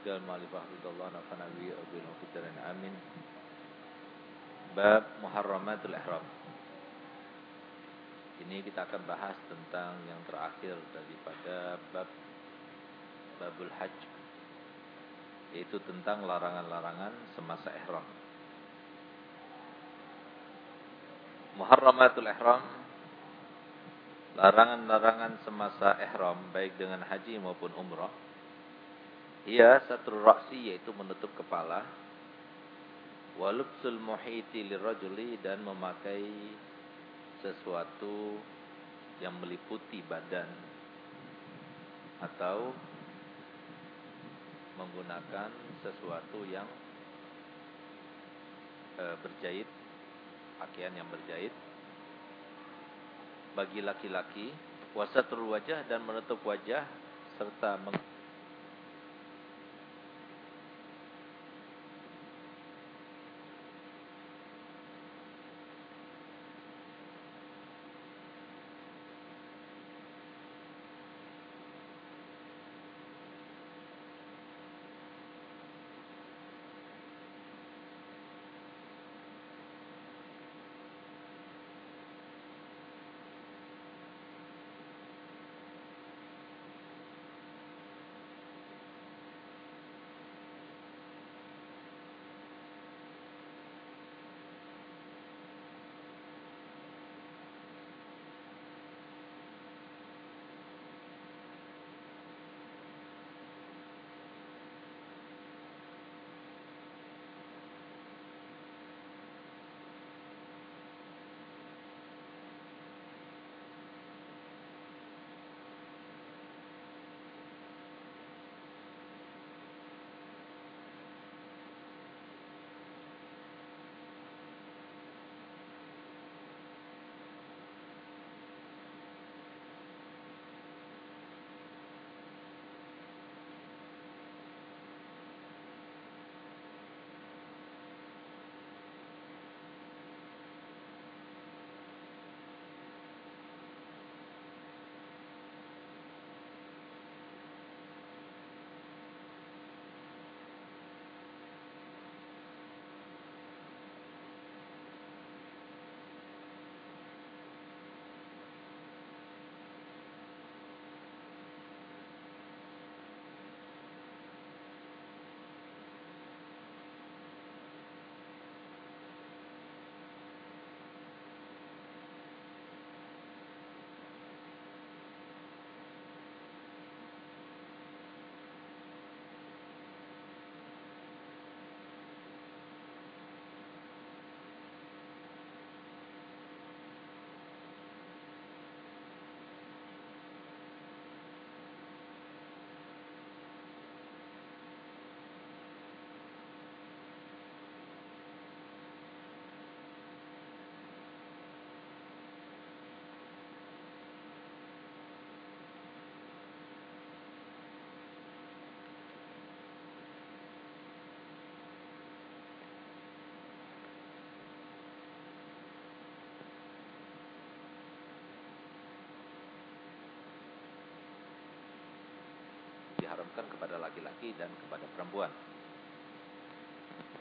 dalam ma'alifah Ridallah nafana bi abin hafidharin amin. Bab Muharramatul Ihram. Ini kita akan bahas tentang yang terakhir daripada bab Babul Hajj. Yaitu tentang larangan-larangan semasa ihram. Muharramatul Ihram larangan-larangan semasa ihram baik dengan haji maupun umrah ia satu raksi yaitu menutup kepala. Walubsul muhiti lirajuli dan memakai sesuatu yang meliputi badan atau menggunakan sesuatu yang e, berjahit pakaian yang berjahit bagi laki-laki wasatul wajah dan menutup wajah serta meng diharamkan kepada laki-laki dan kepada perempuan.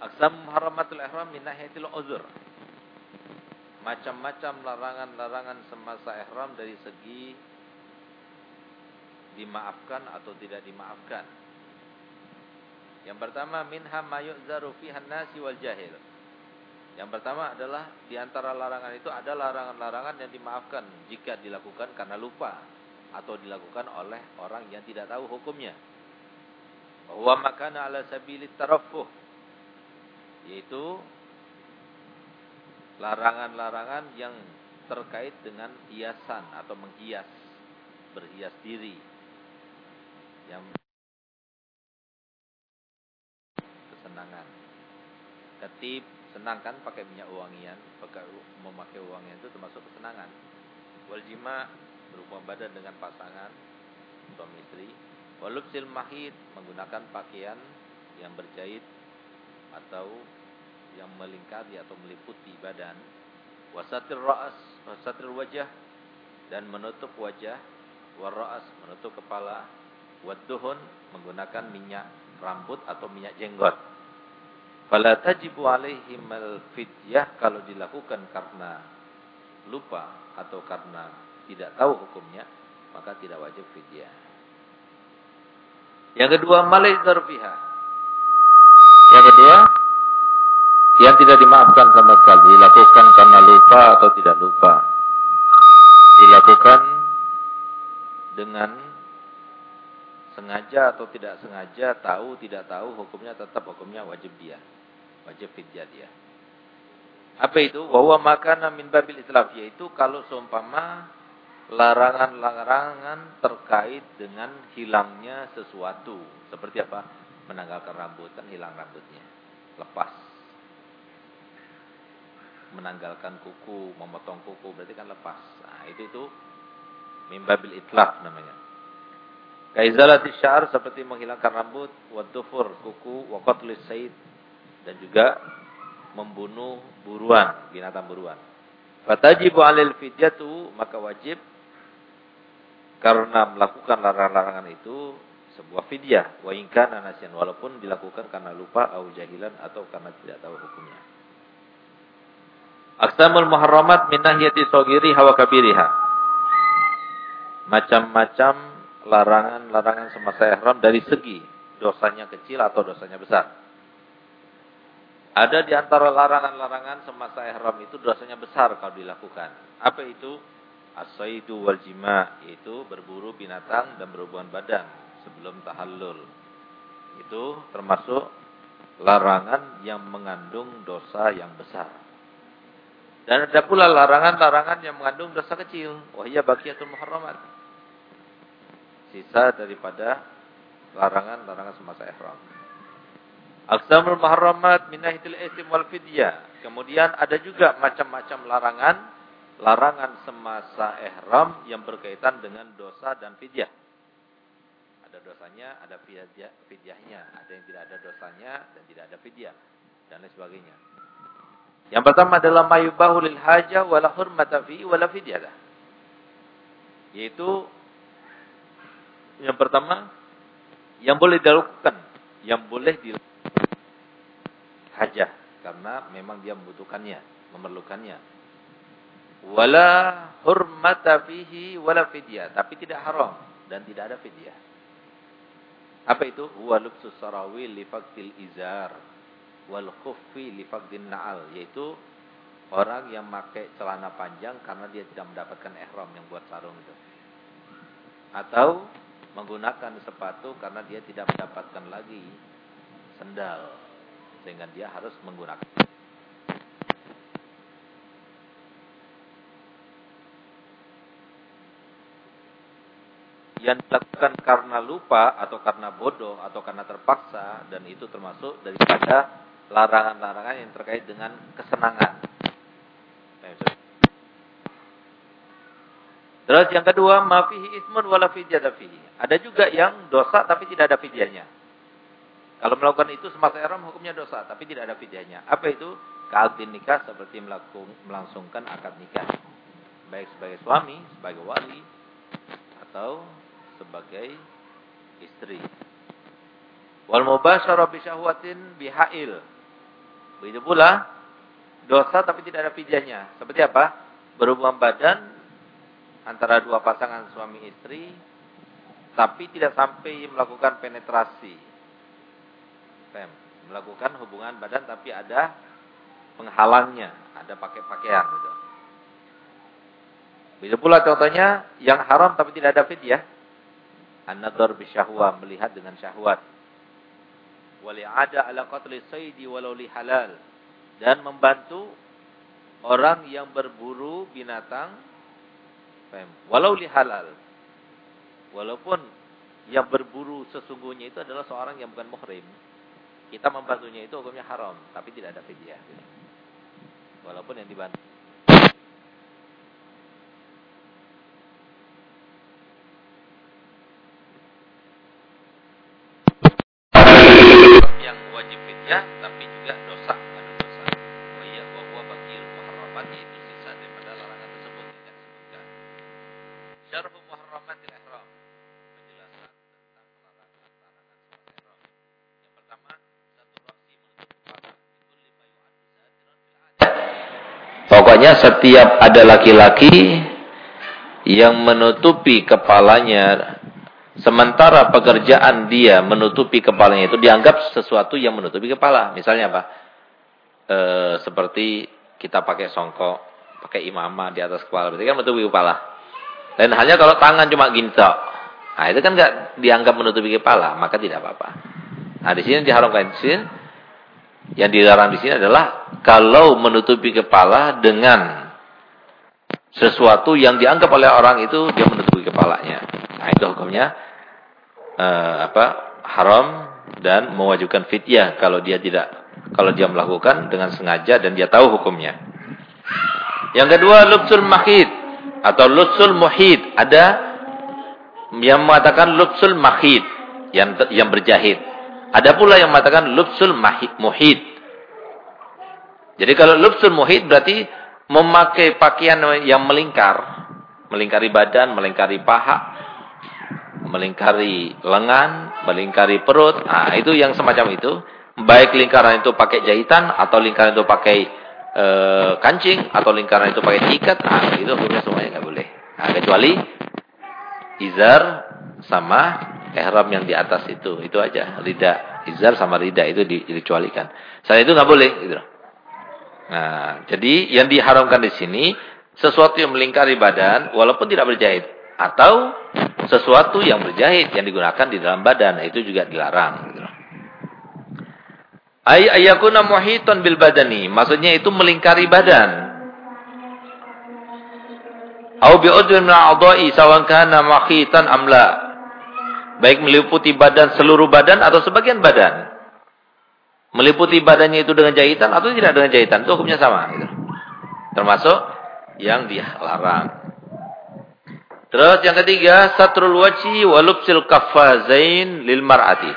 Aksam muharramatul ihram min nahiyatil uzur. Macam-macam larangan-larangan semasa ihram dari segi dimaafkan atau tidak dimaafkan. Yang pertama minha ma yu'zaru fiha nasi wal jahil. Yang pertama adalah di antara larangan itu ada larangan-larangan yang dimaafkan jika dilakukan karena lupa atau dilakukan oleh orang yang tidak tahu hukumnya. Bahwa makana ala sabili tarafuh yaitu larangan-larangan yang terkait dengan hiasan atau menghias berhias diri. Yang kesenangan. Ketip senangkan pakai minyak wangian pakai memakai wangian itu termasuk kesenangan. Wal jima berhubungan badan dengan pasangan suami istri walubsil mahid menggunakan pakaian yang berjahit atau yang melingkari atau meliputi badan wasatir ra'as wasatir wajah dan menutup wajah warra'as menutup kepala Wadduhun menggunakan minyak rambut atau minyak jenggot. Fala tajibu alaihim al-fidyah kalau dilakukan karena lupa atau karena tidak tahu hukumnya, maka tidak wajib fidyah. Yang kedua, malai fiha. Yang kedua, yang tidak dimaafkan sama sekali, dilakukan karena lupa atau tidak lupa. Dilakukan dengan sengaja atau tidak sengaja, tahu tidak tahu, hukumnya tetap hukumnya wajib dia. Wajib fidyah dia. Apa itu? Wawa makanan min babil itlaf. Yaitu kalau seumpama larangan-larangan terkait dengan hilangnya sesuatu. Seperti apa? Menanggalkan rambut. Kan hilang rambutnya. Lepas. Menanggalkan kuku, memotong kuku. Berarti kan lepas. Nah, itu itu min babil itlaf namanya. Kaizalati syar seperti menghilangkan rambut, wadufur, kuku, wakotlis said dan juga membunuh buruan, binatang buruan. Fatajibu alil fidyatu, maka wajib karena melakukan larangan-larangan itu sebuah fidyah wa ingkana nasian walaupun dilakukan karena lupa atau jahilan atau karena tidak tahu hukumnya. Aqsamul muharramat min nahiyati saghiri hawa kabiriha. Macam-macam larangan-larangan semasa ihram dari segi dosanya kecil atau dosanya besar. Ada di antara larangan-larangan semasa ihram itu dosanya besar kalau dilakukan. Apa itu? As-saidu wal jima' yaitu berburu binatang dan berhubungan badan sebelum tahallul. Itu termasuk larangan yang mengandung dosa yang besar. Dan ada pula larangan-larangan yang mengandung dosa kecil. Wahia baqiyatul muharramat. Sisa daripada larangan-larangan semasa ihram. Aqsamul muharramat min nahiyatil ism wal fidyah. Kemudian ada juga macam-macam larangan, larangan semasa ihram yang berkaitan dengan dosa dan fidyah. Ada dosanya, ada fidyah, fidyahnya, ada yang tidak ada dosanya dan tidak ada fidyah dan lain sebagainya. Yang pertama adalah mayubahu lil haja wala hurmata fi wala fidyah. Yaitu yang pertama yang boleh dilakukan, yang boleh dilakukan hajah karena memang dia membutuhkannya, memerlukannya. Wala hurmata fihi wala fidyah, tapi tidak haram dan tidak ada fidyah. Apa itu? Huwa lubsus sarawil li faqdil izar wal khuffi li faqdin na'al, yaitu orang yang pakai celana panjang karena dia tidak mendapatkan ihram yang buat sarung itu. Atau menggunakan sepatu karena dia tidak mendapatkan lagi sendal sehingga dia harus menggunakan yang dilakukan karena lupa atau karena bodoh atau karena terpaksa dan itu termasuk daripada larangan-larangan yang terkait dengan kesenangan. Terus yang kedua, mafihi ismun wala fidyah Ada juga yang dosa tapi tidak ada fidyahnya. Kalau melakukan itu semasa ihram hukumnya dosa, tapi tidak ada fidyahnya. Apa itu? Ka'adin nikah seperti melakukan, melangsungkan akad nikah. Baik sebagai suami, sebagai wali, atau sebagai istri. Wal mubasyara bi syahwatin bihail. Begitu pula dosa tapi tidak ada fidyahnya. Seperti apa? Berhubungan badan antara dua pasangan suami istri tapi tidak sampai melakukan penetrasi Fem. Melakukan hubungan badan tapi ada penghalangnya, ada pakai pakaian gitu. Bisa pula contohnya yang haram tapi tidak ada fidyah. An-nadhar bisyahwa, melihat dengan syahwat. Wali ada ala qatli saydi walau li halal. Dan membantu orang yang berburu binatang walau li halal. Walaupun yang berburu sesungguhnya itu adalah seorang yang bukan muhrim. Kita membantunya itu hukumnya haram, tapi tidak ada fidyah. Walaupun yang dibantu. Syarh Muharramatil Ihram. Penjelasan tentang pelarangan larangan sholat ihram. Yang pertama, satu roksi menutup kepala. Itu lima yu'adu zatiran fil Pokoknya setiap ada laki-laki yang menutupi kepalanya sementara pekerjaan dia menutupi kepalanya itu dianggap sesuatu yang menutupi kepala. Misalnya apa? E, seperti kita pakai songkok, pakai imamah di atas kepala. Berarti kan menutupi kepala. Dan hanya kalau tangan cuma gintok. Nah, itu kan enggak dianggap menutupi kepala, maka tidak apa-apa. Nah, di sini diharamkan di sini yang dilarang di sini adalah kalau menutupi kepala dengan sesuatu yang dianggap oleh orang itu dia menutupi kepalanya. Nah, itu hukumnya uh, apa? haram dan mewajibkan fidyah kalau dia tidak kalau dia melakukan dengan sengaja dan dia tahu hukumnya. Yang kedua lubsul mahid atau lubsul muhid. Ada yang mengatakan lubsul mahid yang yang berjahit. Ada pula yang mengatakan lubsul muhid. Jadi kalau lubsul muhid berarti memakai pakaian yang melingkar, melingkari badan, melingkari paha, melingkari lengan, melingkari perut. Nah, itu yang semacam itu. Baik lingkaran itu pakai jahitan atau lingkaran itu pakai e, kancing atau lingkaran itu pakai ikat. Nah, itu hukumnya semuanya nggak boleh. Nah, kecuali izar sama ihram yang di atas itu, itu aja. Rida, izar sama rida itu di, dikecualikan. Selain itu nggak boleh gitu. Nah, jadi yang diharamkan di sini sesuatu yang melingkari badan walaupun tidak berjahit atau sesuatu yang berjahit yang digunakan di dalam badan, itu juga dilarang gitu. Ay ayakuna muhitan bil badani, maksudnya itu melingkari badan. Au bi udhun min a'dha'i sawan kana makhitan amla baik meliputi badan seluruh badan atau sebagian badan. Meliputi badannya itu dengan jahitan atau tidak dengan jahitan, itu hukumnya sama. Termasuk yang dilarang. Terus yang ketiga, satrul wajhi wa lubsil kaffazain lil mar'ati.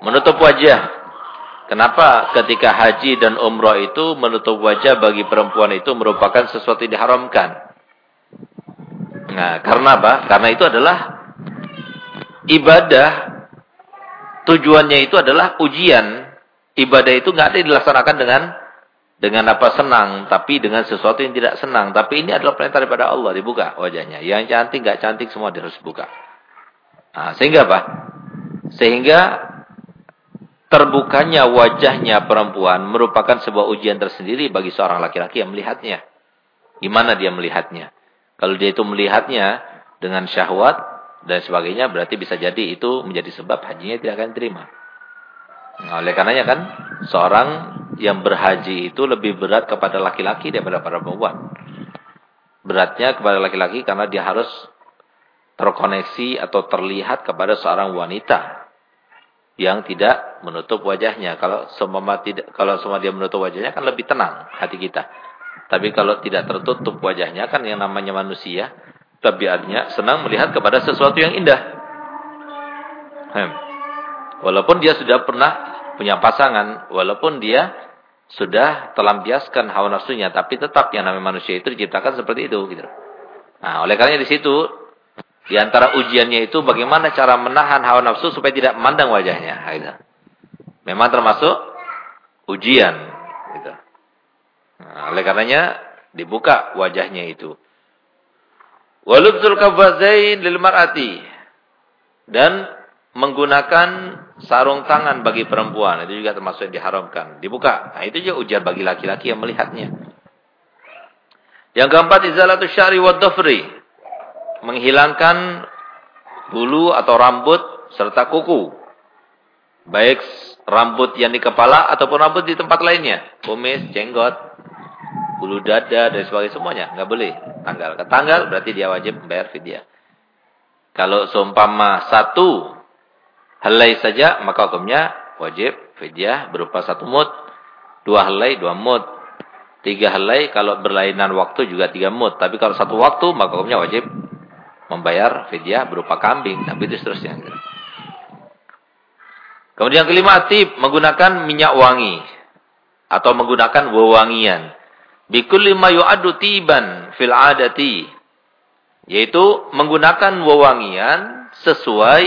Menutup wajah. Kenapa ketika haji dan umrah itu menutup wajah bagi perempuan itu merupakan sesuatu yang diharamkan? Nah, karena apa? Karena itu adalah ibadah tujuannya itu adalah ujian. Ibadah itu nggak ada dilaksanakan dengan dengan apa senang, tapi dengan sesuatu yang tidak senang. Tapi ini adalah perintah daripada Allah dibuka wajahnya. Yang cantik nggak cantik semua harus buka. Nah, sehingga apa? Sehingga terbukanya wajahnya perempuan merupakan sebuah ujian tersendiri bagi seorang laki-laki yang melihatnya. Gimana dia melihatnya? Kalau dia itu melihatnya dengan syahwat, dan sebagainya berarti bisa jadi itu menjadi sebab hajinya tidak akan diterima. Nah, oleh karenanya kan seorang yang berhaji itu lebih berat kepada laki-laki daripada para perempuan. Beratnya kepada laki-laki karena dia harus terkoneksi atau terlihat kepada seorang wanita yang tidak menutup wajahnya. Kalau semua tidak kalau semua dia menutup wajahnya kan lebih tenang hati kita. Tapi kalau tidak tertutup wajahnya kan yang namanya manusia tabiatnya senang melihat kepada sesuatu yang indah. Hmm. Walaupun dia sudah pernah punya pasangan, walaupun dia sudah telampiaskan hawa nafsunya, tapi tetap yang namanya manusia itu diciptakan seperti itu gitu. Nah, oleh karena di situ di antara ujiannya itu bagaimana cara menahan hawa nafsu supaya tidak memandang wajahnya gitu. Memang termasuk ujian gitu. Nah, oleh karenanya dibuka wajahnya itu. Walubzul kafazain lil mar'ati. Dan menggunakan sarung tangan bagi perempuan. Itu juga termasuk yang diharamkan. Dibuka. Nah, itu juga ujian bagi laki-laki yang melihatnya. Yang keempat, izalatu syari wa dhafri. Menghilangkan bulu atau rambut serta kuku. Baik rambut yang di kepala ataupun rambut di tempat lainnya. Kumis, jenggot, bulu dada dan sebagainya semuanya. Nggak boleh. Tanggal ke tanggal berarti dia wajib membayar fidyah. Kalau seumpama satu helai saja maka hukumnya wajib fidyah berupa satu mut dua helai dua mut. Tiga helai kalau berlainan waktu juga tiga mut. Tapi kalau satu waktu maka hukumnya wajib membayar fidyah berupa kambing tapi itu seterusnya kemudian kelima tip menggunakan minyak wangi atau menggunakan wewangian bikulli ma yu'addu tiban fil adati yaitu menggunakan wewangian sesuai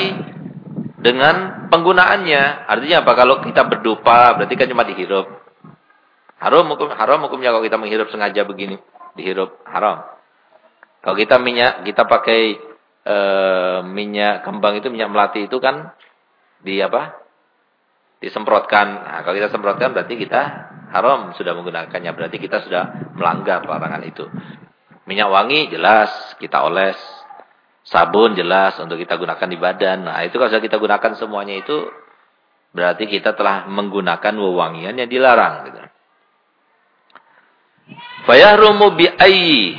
dengan penggunaannya. Artinya apa? Kalau kita berdupa berarti kan cuma dihirup. Haram hukum haram hukumnya kalau kita menghirup sengaja begini. dihirup haram. Kalau kita minyak, kita pakai e, minyak kembang itu, minyak melati itu kan di apa? Disemprotkan. Nah, kalau kita semprotkan berarti kita haram sudah menggunakannya. Berarti kita sudah melanggar larangan itu. Minyak wangi jelas kita oles. Sabun jelas untuk kita gunakan di badan. Nah itu kalau kita gunakan semuanya itu berarti kita telah menggunakan wewangian yang dilarang. Gitu. Fayahrumu bi ayyi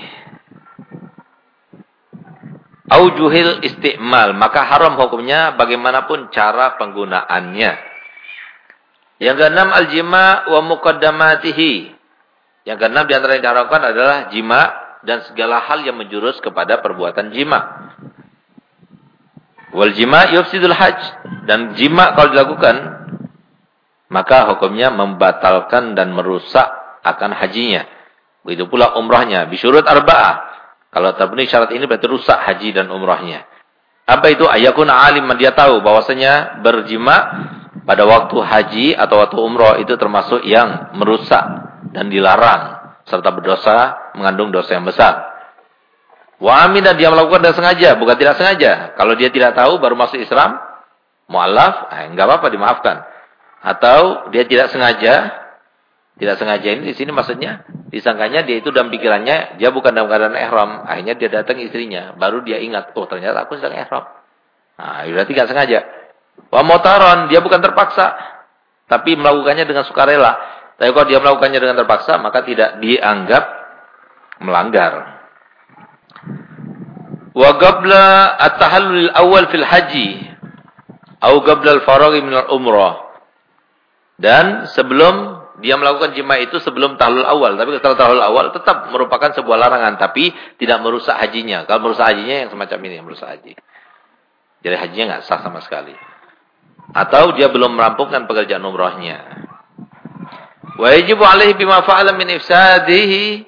aujuhil istimal. Maka haram hukumnya bagaimanapun cara penggunaannya. Yang keenam al-jima wa muqaddamatihi. Yang keenam di antara yang diharamkan adalah jima dan segala hal yang menjurus kepada perbuatan jima. Wal jima yufsidul hajj dan jima kalau dilakukan maka hukumnya membatalkan dan merusak akan hajinya. Begitu pula umrahnya. Bisyurut arba'ah. Kalau terpenuhi syarat ini berarti rusak haji dan umrahnya. Apa itu? Ayakun alim dia tahu bahwasanya berjima pada waktu haji atau waktu umrah itu termasuk yang merusak dan dilarang serta berdosa mengandung dosa yang besar. Wa amin dan dia melakukan dengan sengaja, bukan tidak sengaja. Kalau dia tidak tahu baru masuk Islam, mualaf, eh, enggak apa-apa dimaafkan. Atau dia tidak sengaja, tidak sengaja ini di sini maksudnya disangkanya dia itu dalam pikirannya dia bukan dalam keadaan ihram. Akhirnya dia datang istrinya, baru dia ingat, oh ternyata aku sedang ihram. Nah, berarti tidak sengaja. Wa motaron, dia bukan terpaksa, tapi melakukannya dengan sukarela. Tapi kalau dia melakukannya dengan terpaksa, maka tidak dianggap melanggar. Wa qabla at-tahallul awal fil haji atau qabla al-faraghi min al-umrah. Dan sebelum dia melakukan jima itu sebelum tahlul awal. Tapi setelah tahlul awal tetap merupakan sebuah larangan. Tapi tidak merusak hajinya. Kalau merusak hajinya yang semacam ini yang merusak haji. Jadi hajinya nggak sah sama sekali. Atau dia belum merampungkan pekerjaan umrohnya. Wajib alaihi bima fa'ala min ifsadihi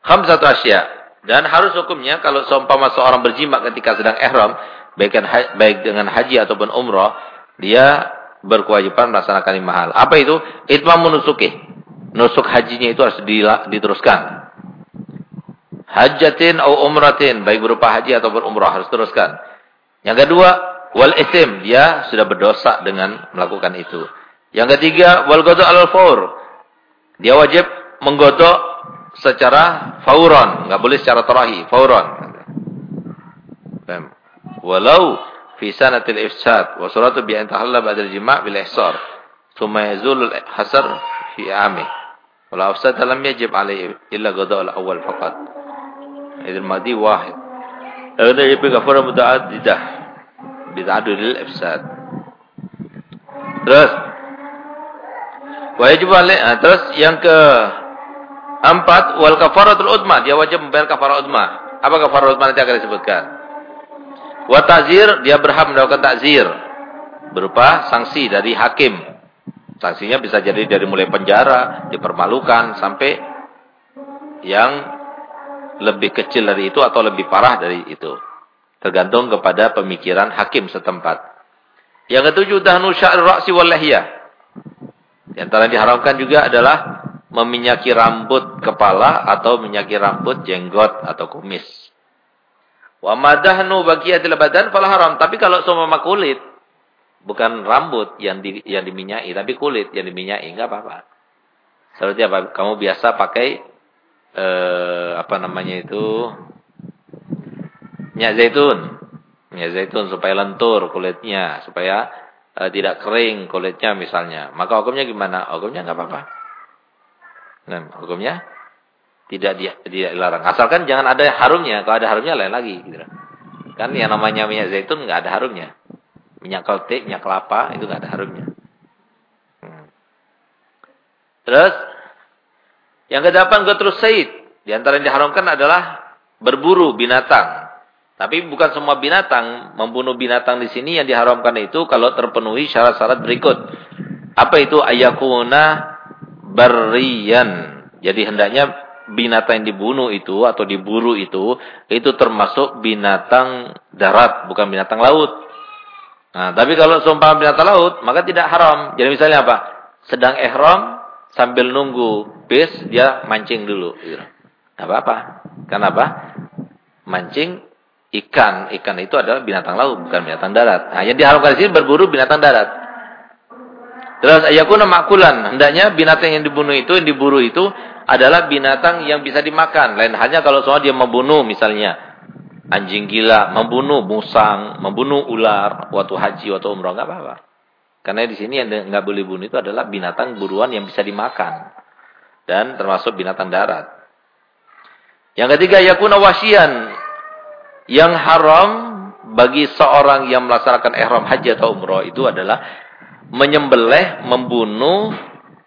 khamsatu asya. Dan harus hukumnya kalau seumpama seorang berjima ketika sedang ihram, baik dengan haji ataupun umroh, dia berkewajiban melaksanakan lima hal. Apa itu? Itmam menusuki. Nusuk hajinya itu harus diteruskan. Hajatin atau umratin, baik berupa haji atau berumrah harus teruskan. Yang kedua, wal isim, dia sudah berdosa dengan melakukan itu. Yang ketiga, wal godo al faur. Dia wajib menggodok secara fauron, enggak boleh secara terahi, fauron. Walau fi sanatil ifsad wa suratu bi an tahalla ba'da al-jima' bil ihsar. Thumma yazul al-hasar fi ami wala afsad lam yajib alayhi illa qada al-awwal faqat. Idil madi wahid. Ada yang kafara muta'addidah. Bid'adul ifsad. Terus wajib alai ah, terus yang ke empat wal kafaratul udma. Dia wajib membayar kafarah udma. Apa kafarah udma nanti akan disebutkan Wa ta'zir, dia berhak mendapatkan takzir. Berupa sanksi dari hakim. Sanksinya bisa jadi dari mulai penjara, dipermalukan, sampai yang lebih kecil dari itu atau lebih parah dari itu. Tergantung kepada pemikiran hakim setempat. Yang ketujuh, dahnu sya'ir ra'si wal. Di antara yang diharamkan juga adalah meminyaki rambut kepala atau minyaki rambut jenggot atau kumis. Wa madahnu baqiyatil badan fala haram. Tapi kalau seumpama kulit bukan rambut yang di, yang diminyai, tapi kulit yang diminyai enggak apa-apa. Seperti apa? Kamu biasa pakai eh, apa namanya itu? minyak zaitun. Minyak zaitun supaya lentur kulitnya, supaya eh, tidak kering kulitnya misalnya. Maka hukumnya gimana? Hukumnya enggak apa-apa. Nah, hukumnya tidak dia tidak dilarang. Asalkan jangan ada harumnya. Kalau ada harumnya lain lagi gitu. Kan yang namanya minyak zaitun nggak ada harumnya. Minyak keltik, minyak kelapa itu nggak ada harumnya. Hmm. Terus yang kedelapan terus said. Di antara yang diharamkan adalah berburu binatang. Tapi bukan semua binatang membunuh binatang di sini yang diharamkan itu kalau terpenuhi syarat-syarat berikut. Apa itu ayakuna berian. Jadi hendaknya binatang yang dibunuh itu atau diburu itu itu termasuk binatang darat bukan binatang laut. Nah, tapi kalau seumpama binatang laut maka tidak haram. Jadi misalnya apa? Sedang ihram sambil nunggu bis dia mancing dulu gitu. Apa-apa. Kenapa? Mancing ikan. Ikan itu adalah binatang laut, bukan binatang darat. Nah, yang diharamkan di sini berburu binatang darat. Terus ayakuna makulan. Hendaknya binatang yang dibunuh itu, yang diburu itu adalah binatang yang bisa dimakan. Lain halnya kalau soal dia membunuh misalnya anjing gila, membunuh musang, membunuh ular waktu haji, waktu umroh, nggak apa-apa. Karena di sini yang nggak boleh bunuh itu adalah binatang buruan yang bisa dimakan dan termasuk binatang darat. Yang ketiga yakuna wasian yang haram bagi seorang yang melaksanakan ihram haji atau umroh itu adalah menyembelih, membunuh,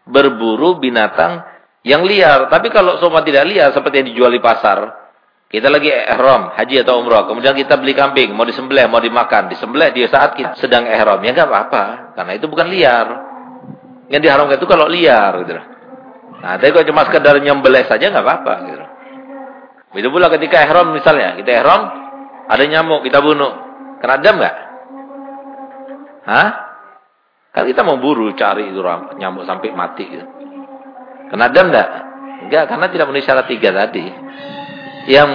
berburu binatang yang liar. Tapi kalau semua tidak liar seperti yang dijual di pasar, kita lagi ihram, haji atau umrah. Kemudian kita beli kambing, mau disembelih, mau dimakan. Disembelih di saat kita sedang ihram. Ya enggak apa-apa. Karena itu bukan liar. Yang diharamkan itu kalau liar. Gitu. Nah, tapi kalau cuma sekedar nyembelih saja enggak apa-apa. Gitu. Begitu pula ketika ihram misalnya. Kita ihram, ada nyamuk, kita bunuh. Kena dam enggak? Hah? Kan kita mau buru cari itu nyamuk sampai mati. Gitu. Kena dam enggak? Enggak, karena tidak memenuhi syarat tiga tadi yang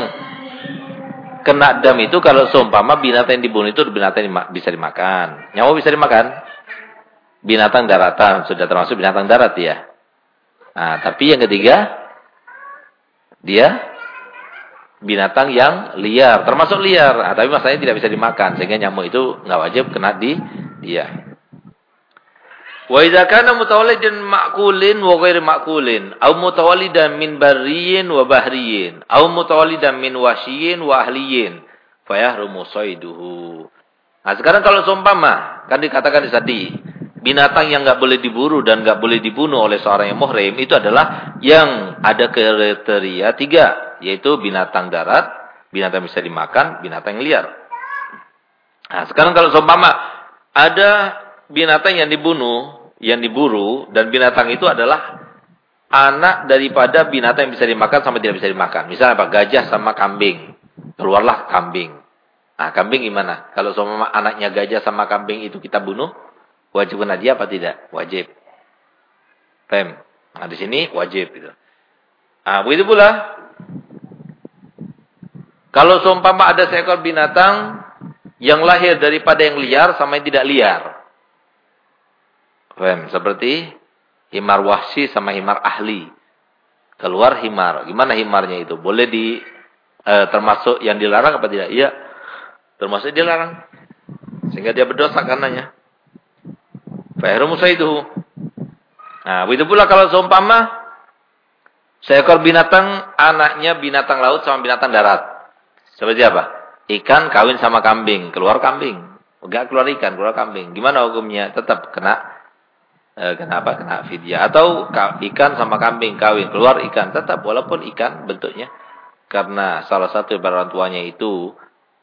kena dam itu kalau seumpama binatang yang dibunuh itu binatang yang bisa dimakan. Nyawa bisa dimakan. Binatang daratan sudah termasuk binatang darat ya. Nah, tapi yang ketiga dia binatang yang liar, termasuk liar. Nah, tapi masalahnya tidak bisa dimakan sehingga nyamuk itu nggak wajib kena di dia. Wa idza kana mutawallidan ma'kulin wa ghairi ma'kulin aw mutawallidan min barriyin wa bahriyin aw mutawallidan min wasyiyin wa ahliyin fayahrumu saiduhu. Nah, sekarang kalau seumpama kan dikatakan di tadi binatang yang enggak boleh diburu dan enggak boleh dibunuh oleh seorang yang muhrim itu adalah yang ada kriteria tiga yaitu binatang darat, binatang bisa dimakan, binatang yang liar. Nah, sekarang kalau seumpama ada binatang yang dibunuh, yang diburu dan binatang itu adalah anak daripada binatang yang bisa dimakan sama tidak bisa dimakan. Misalnya apa? Gajah sama kambing. Keluarlah kambing. Nah, kambing gimana? Kalau sama anaknya gajah sama kambing itu kita bunuh, wajib kena dia apa tidak? Wajib. Pem. Nah, di sini wajib gitu. Nah, begitu pula kalau seumpama ada seekor binatang yang lahir daripada yang liar sama yang tidak liar. Fem, seperti himar wahsi sama himar ahli. Keluar himar. Gimana himarnya itu? Boleh di e, termasuk yang dilarang apa tidak? Iya. Termasuk dilarang. Sehingga dia berdosa karenanya. Fahru itu. Nah, begitu pula kalau seumpama seekor binatang anaknya binatang laut sama binatang darat. Seperti apa? Ikan kawin sama kambing, keluar kambing. Enggak keluar ikan, keluar kambing. Gimana hukumnya? Tetap kena Eh, kenapa kena fidyah. Atau ikan sama kambing kawin. Keluar ikan. Tetap walaupun ikan bentuknya. Karena salah satu orang tuanya itu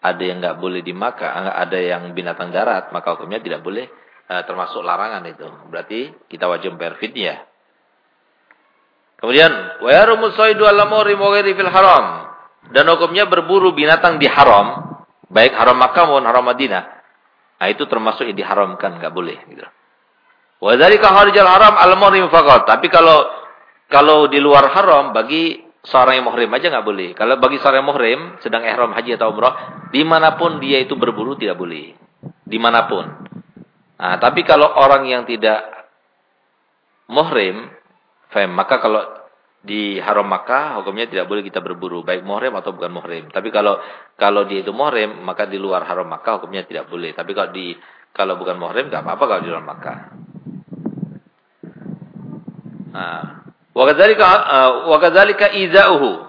ada yang nggak boleh dimakan ada yang binatang darat maka hukumnya tidak boleh uh, termasuk larangan itu. Berarti kita wajib bayar fidyah. Kemudian al-amuri fil haram. Dan hukumnya berburu binatang di haram baik haram Makkah maupun haram Madinah. Nah itu termasuk yang diharamkan nggak boleh gitu Wa dzalika kharijal haram al-muhrim faqat. Tapi kalau kalau di luar haram bagi seorang yang muhrim aja nggak boleh. Kalau bagi seorang yang muhrim sedang ihram haji atau umrah, di mana pun dia itu berburu tidak boleh. Di mana pun. Nah, tapi kalau orang yang tidak muhrim, fem, maka kalau di haram Makkah hukumnya tidak boleh kita berburu baik muhrim atau bukan muhrim. Tapi kalau kalau dia itu muhrim maka di luar haram Makkah hukumnya tidak boleh. Tapi kalau di kalau bukan muhrim enggak apa-apa kalau di luar Makkah. Nah, wa kadzalika uh, wa kadzalika izauhu.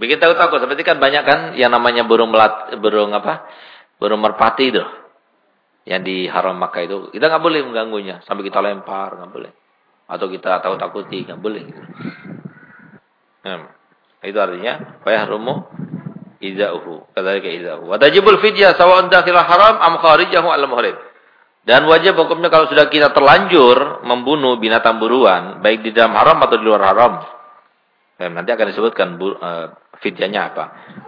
Bikin takut-takut seperti kan banyak kan yang namanya burung melat burung apa? Burung merpati itu. Yang di haram Makkah itu. Kita nggak boleh mengganggunya sampai kita lempar, nggak boleh. Atau kita takut-takuti, nggak boleh gitu. Hmm. Itu artinya fa yahrumu izauhu. Kadzalika izauhu. Wa tajibul fidyah sawa'un dakhil haram am kharijahu al-muhrim. Dan wajib hukumnya kalau sudah kita terlanjur membunuh binatang buruan, baik di dalam haram atau di luar haram. Dan nanti akan disebutkan uh, fidyahnya apa.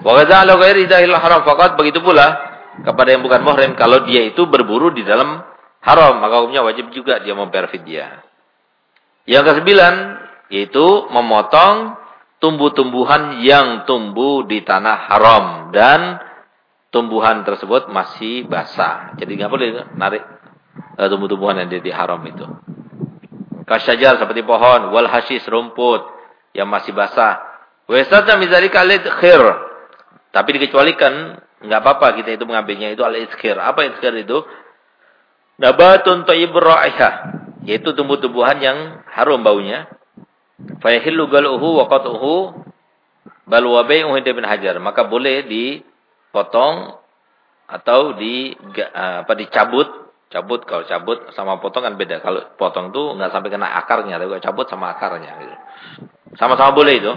Wa ghadza'ala ghairi dahil haram faqat begitu pula kepada yang bukan muhrim kalau dia itu berburu di dalam haram, maka hukumnya wajib juga dia membayar fidyah. Yang kesembilan yaitu memotong tumbuh-tumbuhan yang tumbuh di tanah haram dan tumbuhan tersebut masih basah. Jadi nggak boleh narik uh, tumbuh-tumbuhan yang di, di haram itu. Kasyajar seperti pohon, wal hasis rumput yang masih basah. Min dzalika al-idkhir. Tapi dikecualikan enggak apa-apa kita itu mengambilnya itu al-idkhir. Apa idkhir itu? Nabatun thayyibur raihah, yaitu tumbuh-tumbuhan yang harum baunya Fayahillu galuhu wa qat'uhu bal wa bai'uhu bin hajar. Maka boleh dipotong atau di apa dicabut. Cabut kalau cabut sama potong kan beda. Kalau potong tuh enggak sampai kena akarnya, tapi kalau cabut sama akarnya gitu. Sama-sama boleh itu.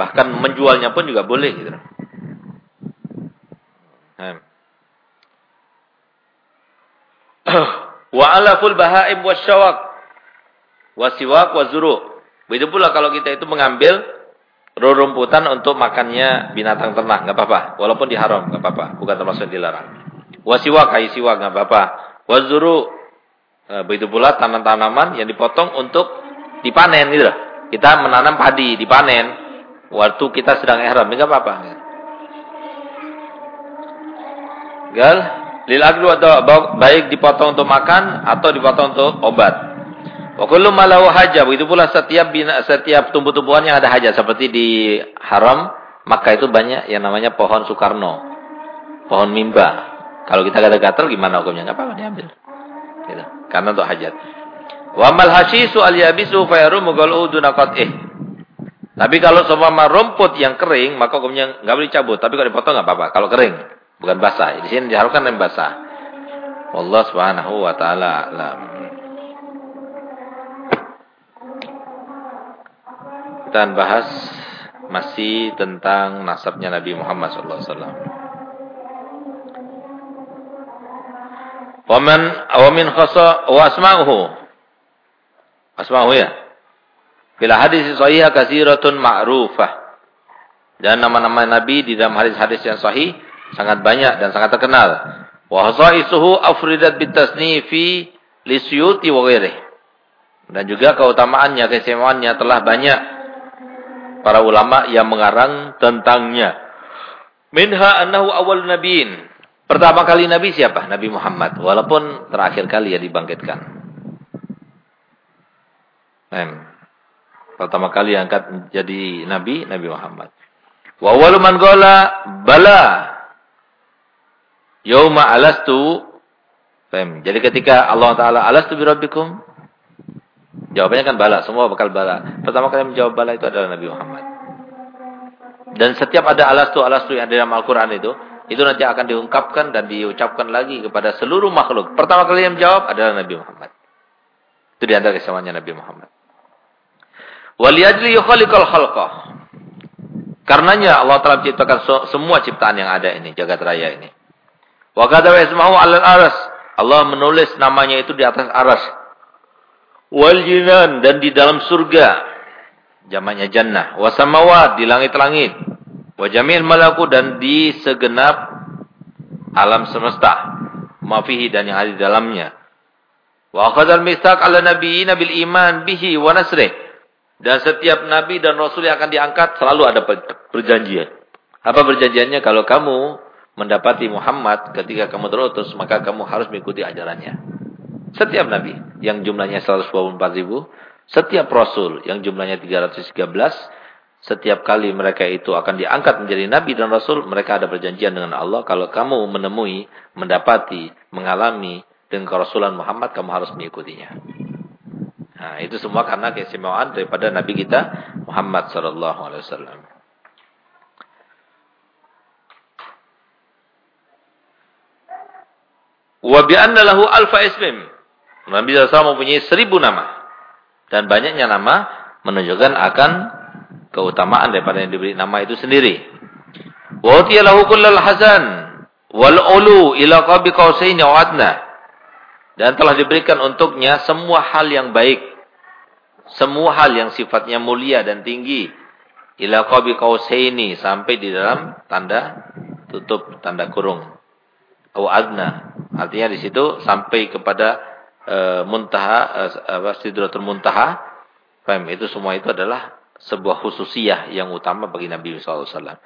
Bahkan menjualnya pun juga boleh gitu. Wa alaful bahaim wasyawak wasiwak wazuru. Begitu pula kalau kita itu mengambil rerumputan untuk makannya binatang ternak, nggak apa-apa. Walaupun diharam, nggak apa-apa. Bukan termasuk dilarang. Wasiwak, kai siwak, nggak apa-apa. Wazuru, e, begitu pula tanaman-tanaman yang dipotong untuk dipanen gitu Kita menanam padi, dipanen. Waktu kita sedang ihram, nggak apa-apa. Gal, lil atau baik dipotong untuk makan atau dipotong untuk obat. Wa kullu ma lahu haja, begitu pula setiap bina, setiap tumbuh-tumbuhan yang ada hajat seperti di haram, maka itu banyak yang namanya pohon Soekarno. Pohon mimba. Kalau kita gatal-gatal gimana hukumnya? Enggak apa-apa diambil. Gitu. Karena untuk hajat. Wa mal hasyisu al yabisu fa yarumu qalu duna qat'ih. Tapi kalau semua rumput yang kering, maka hukumnya enggak boleh cabut. Tapi kalau dipotong enggak apa-apa. Kalau kering, bukan basah. Di sini diharuskan yang basah. Allah Subhanahu wa taala alam. kita bahas masih tentang nasabnya Nabi Muhammad sallallahu alaihi wasallam. Wa man wa min khasa wa asma'uhu. Asma'uhu ya. Bila hadis sahih katsiratun ma'rufah. Dan nama-nama Nabi di dalam hadis-hadis yang sahih sangat banyak dan sangat terkenal. Wa hasaisuhu afridat bitasnifi lisyuti wa ghairihi. Dan juga keutamaannya, keistimewanya telah banyak para ulama yang mengarang tentangnya. Minha annahu awal nabiin. Pertama kali Nabi siapa? Nabi Muhammad. Walaupun terakhir kali ya dibangkitkan. Pertama kali yang angkat jadi Nabi, Nabi Muhammad. Wa awalu man gola bala. Yauma alastu. Jadi ketika Allah Ta'ala alastu birabbikum. Jawabannya kan bala, semua bakal bala. Pertama kali menjawab bala itu adalah Nabi Muhammad. Dan setiap ada alastu alastu yang ada dalam Al-Quran itu, itu nanti akan diungkapkan dan diucapkan lagi kepada seluruh makhluk. Pertama kali yang menjawab adalah Nabi Muhammad. Itu di antara Nabi Muhammad. Waliyajli yukhaliqal khalqah. Karenanya Allah telah menciptakan semua ciptaan yang ada ini, jagat raya ini. Wa kata wa alal aras. Allah menulis namanya itu di atas aras wal jinan dan di dalam surga jamaknya jannah wasamawat di langit-langit wa jamil malaku dan di segenap alam semesta mafihi dan yang ada di dalamnya wa akhadzal mitsaq ala nabiyina bil iman bihi wa nasrih dan setiap nabi dan rasul yang akan diangkat selalu ada perjanjian apa perjanjiannya kalau kamu mendapati Muhammad ketika kamu terutus maka kamu harus mengikuti ajarannya setiap nabi yang jumlahnya 124 ribu. Setiap rasul yang jumlahnya 313. Setiap kali mereka itu akan diangkat menjadi nabi dan rasul. Mereka ada perjanjian dengan Allah. Kalau kamu menemui, mendapati, mengalami dengan kerasulan Muhammad, kamu harus mengikutinya. Nah, itu semua karena keistimewaan daripada Nabi kita Muhammad sallallahu alaihi wasallam. Wa bi lahu alfa ismim. Nabi SAW mempunyai seribu nama. Dan banyaknya nama menunjukkan akan keutamaan daripada yang diberi nama itu sendiri. Wa lahu kullal hazan wal ulu ila qabi qausain adna. Dan telah diberikan untuknya semua hal yang baik. Semua hal yang sifatnya mulia dan tinggi. Ila qabi qausaini sampai di dalam tanda tutup tanda kurung. Au adna. Artinya di situ sampai kepada e, muntaha e, apa sidratul muntaha paham itu semua itu adalah sebuah khususiyah yang utama bagi Nabi sallallahu alaihi wasallam.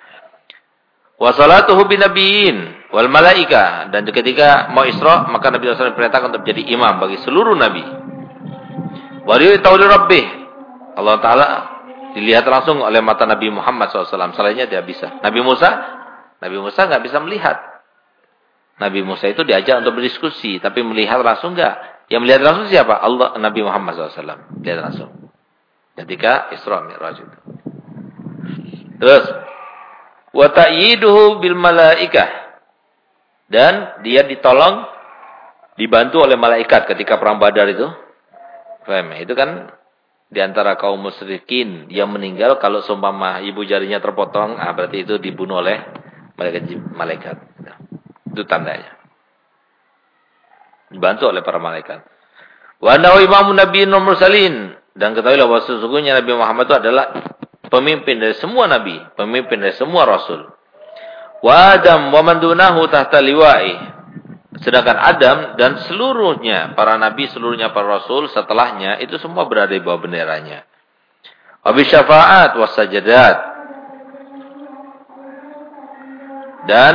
Wa salatuhu wal malaika dan ketika mau Isra maka Nabi sallallahu alaihi perintahkan untuk menjadi imam bagi seluruh nabi. Wa tauli rabbih. Allah taala dilihat langsung oleh mata Nabi Muhammad SAW. Selainnya dia bisa. Nabi Musa, Nabi Musa nggak bisa melihat. Nabi Musa itu diajak untuk berdiskusi, tapi melihat langsung nggak. Yang melihat langsung siapa? Allah, Nabi Muhammad SAW. Lihat langsung. Ketika Isra Mi'raj itu. Terus, wa ta'yiduhu bil malaikah. Dan dia ditolong dibantu oleh malaikat ketika perang Badar itu. Faham? Itu kan di antara kaum musyrikin yang meninggal kalau seumpama ibu jarinya terpotong, ah berarti itu dibunuh oleh malaikat malaikat. Itu tandanya. Dibantu oleh para malaikat. Wa annahu imamun nabiyyin mursalin dan ketahuilah bahwa sesungguhnya Nabi Muhammad itu adalah pemimpin dari semua nabi, pemimpin dari semua rasul. Wa Adam wa man tahta liwa'i Sedangkan Adam dan seluruhnya para nabi, seluruhnya para rasul setelahnya itu semua berada di bawah benderanya. Wabi syafaat wasajadat. Dan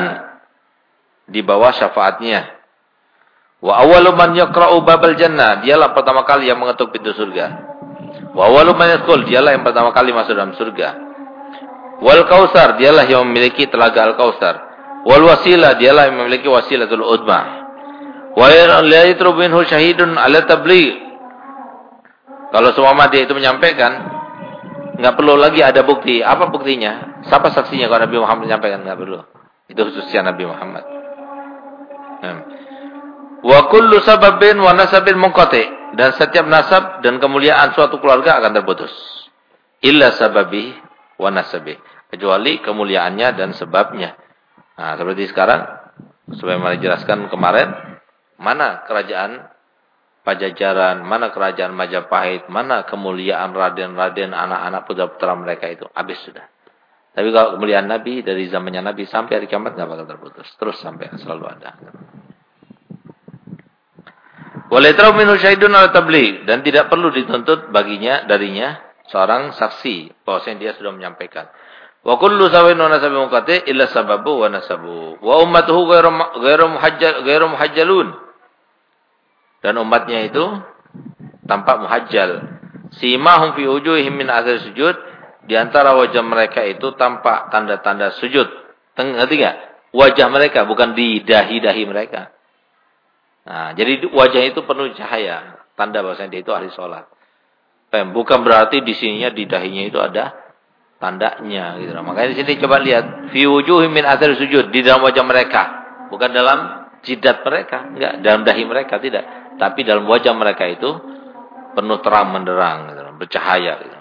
di bawah syafaatnya. Wa awalu man yaqra'u babal jannah, dialah pertama kali yang mengetuk pintu surga. Wa man yadkhul, dialah yang pertama kali masuk dalam surga. Wal kausar, dialah yang memiliki telaga al-kausar. Wal wasilah dialah yang memiliki wasilatul udmah. Wa la yatrubu minhu syahidun ala tabligh. Kalau semua dia itu menyampaikan, enggak perlu lagi ada bukti. Apa buktinya? Siapa saksinya kalau Nabi Muhammad menyampaikan? Enggak perlu. Itu khususnya Nabi Muhammad. Hmm. Wa kullu sababin wa nasabin munqati. Dan setiap nasab dan kemuliaan suatu keluarga akan terputus. Illa sababi wa nasabi. Kecuali kemuliaannya dan sebabnya. Nah, seperti sekarang, sebagaimana dijelaskan kemarin, mana kerajaan Pajajaran, mana kerajaan Majapahit, mana kemuliaan Raden-Raden, anak-anak putra-putra mereka itu. Habis sudah. Tapi kalau kemuliaan Nabi, dari zamannya Nabi sampai hari kiamat nggak bakal terputus. Terus sampai selalu ada. Walaitau minhu syahidun ala tabli Dan tidak perlu dituntut baginya, darinya, seorang saksi. Bahwasanya dia sudah menyampaikan. Wa kullu sawin wa nasabi muqati illa sababu wa nasabu. Wa ummatuhu ghairu muhajjalun. Dan umatnya itu tampak muhajjal. Simahum fi wujuhihim min athar sujud. Di antara wajah mereka itu tampak tanda-tanda sujud. Ngerti enggak? Wajah mereka bukan di dahi-dahi mereka. Nah, jadi wajah itu penuh cahaya. Tanda bahwasanya dia itu ahli sholat. Bukan berarti di sininya di dahinya itu ada tandanya gitu Makanya di sini coba lihat fi wujuhim min athar sujud di dalam wajah mereka, bukan dalam jidat mereka, enggak dalam dahi mereka tidak, tapi dalam wajah mereka itu penuh terang menderang gitu bercahaya gitu.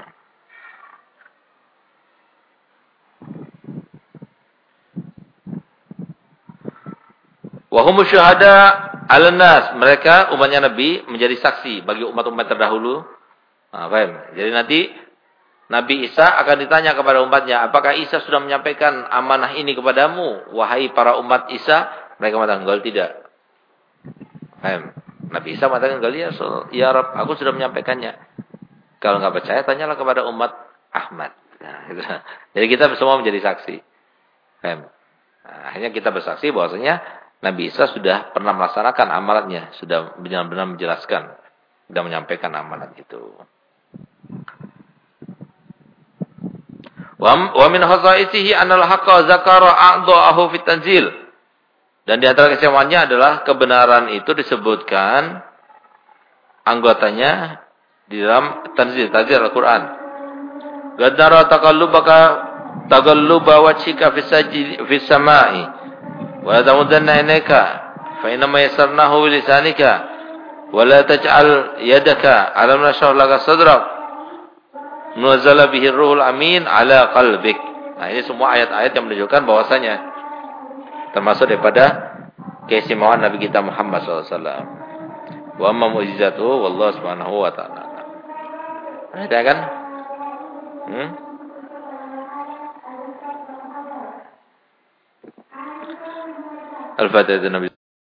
Wahum syuhada ala nas. Mereka umatnya Nabi menjadi saksi bagi umat-umat terdahulu. Nah, paham? Jadi nanti Nabi Isa akan ditanya kepada umatnya, apakah Isa sudah menyampaikan amanah ini kepadamu, wahai para umat Isa? Mereka mengatakan, tidak. Nabi Isa mengatakan, enggak ya, ya Rab, aku sudah menyampaikannya. Kalau enggak percaya, tanyalah kepada umat Ahmad. Nah, gitu. Jadi kita semua menjadi saksi. Nah, akhirnya kita bersaksi bahwasanya Nabi Isa sudah pernah melaksanakan amalannya, sudah benar-benar menjelaskan, sudah menyampaikan amalan itu. Wa min khasaisihi anal haqqa zakara a'dha'ahu fit tanzil. Dan di antara kesemaannya adalah kebenaran itu disebutkan anggotanya di dalam tanzil, tanzil Al-Qur'an. Gadara taqallubaka taqalluba wajhika fis sama'i ma yassarnahu bi lisanika wa la taj'al yadaka 'ala ma laka sadrak Nuzala bihi ruhul amin ala qalbik. Nah, ini semua ayat-ayat yang menunjukkan bahwasanya termasuk daripada keistimewaan Nabi kita Muhammad SAW. Wa wallahu subhanahu wa ta'ala. Ada kan? Hmm? Al-Fatihah Nabi